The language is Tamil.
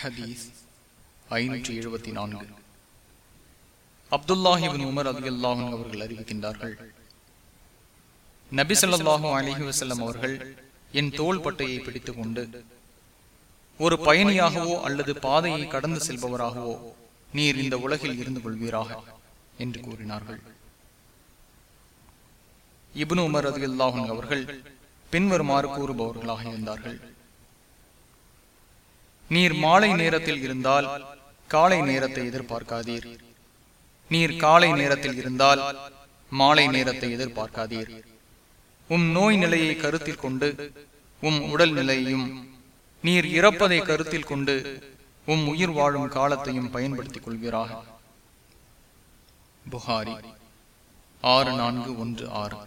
ஹதீஸ் ஐநூற்றி எழுபத்தி நான்கு. அப்துல்லாஹிபின் உமர் அலி அல்லாஹன் அவர்கள் அறிவிக்கின்றார்கள். நபி ஸல்லல்லாஹு அலிஹி வசல்லம் அவர்கள் என் தோள் பட்டையை பிடித்துக் கொண்டு ஒரு பயணியாகவோ அல்லது பாதையை கடந்து செல்பவராகவோ நீர் இந்த உலகில் இருந்து கொள்வீராக என்று கூறினார்கள். இப்னு உமர் அல்லாஹன் அவர்கள் பின்வருமாறு கூறுபவர்களாக இருந்தார்கள். நீர் மாலை நேரத்தில் இருந்தால் காலை நேரத்தை எதிர்பார்க்காதீர். நீர் காலை நேரத்தில் இருந்தால் மாலை நேரத்தை எதிர்பார்க்காதீர். உம் நோய் நிலையை கருத்தில் கொண்டு உம் உடல் நிலையையும் நீர் இறப்பதை கருத்தில் கொண்டு உம் உயிர் வாழும் காலத்தையும் பயன்படுத்திக் கொள்கிறார் புகாரி ஆறு நான்கு ஒன்று ஆறு.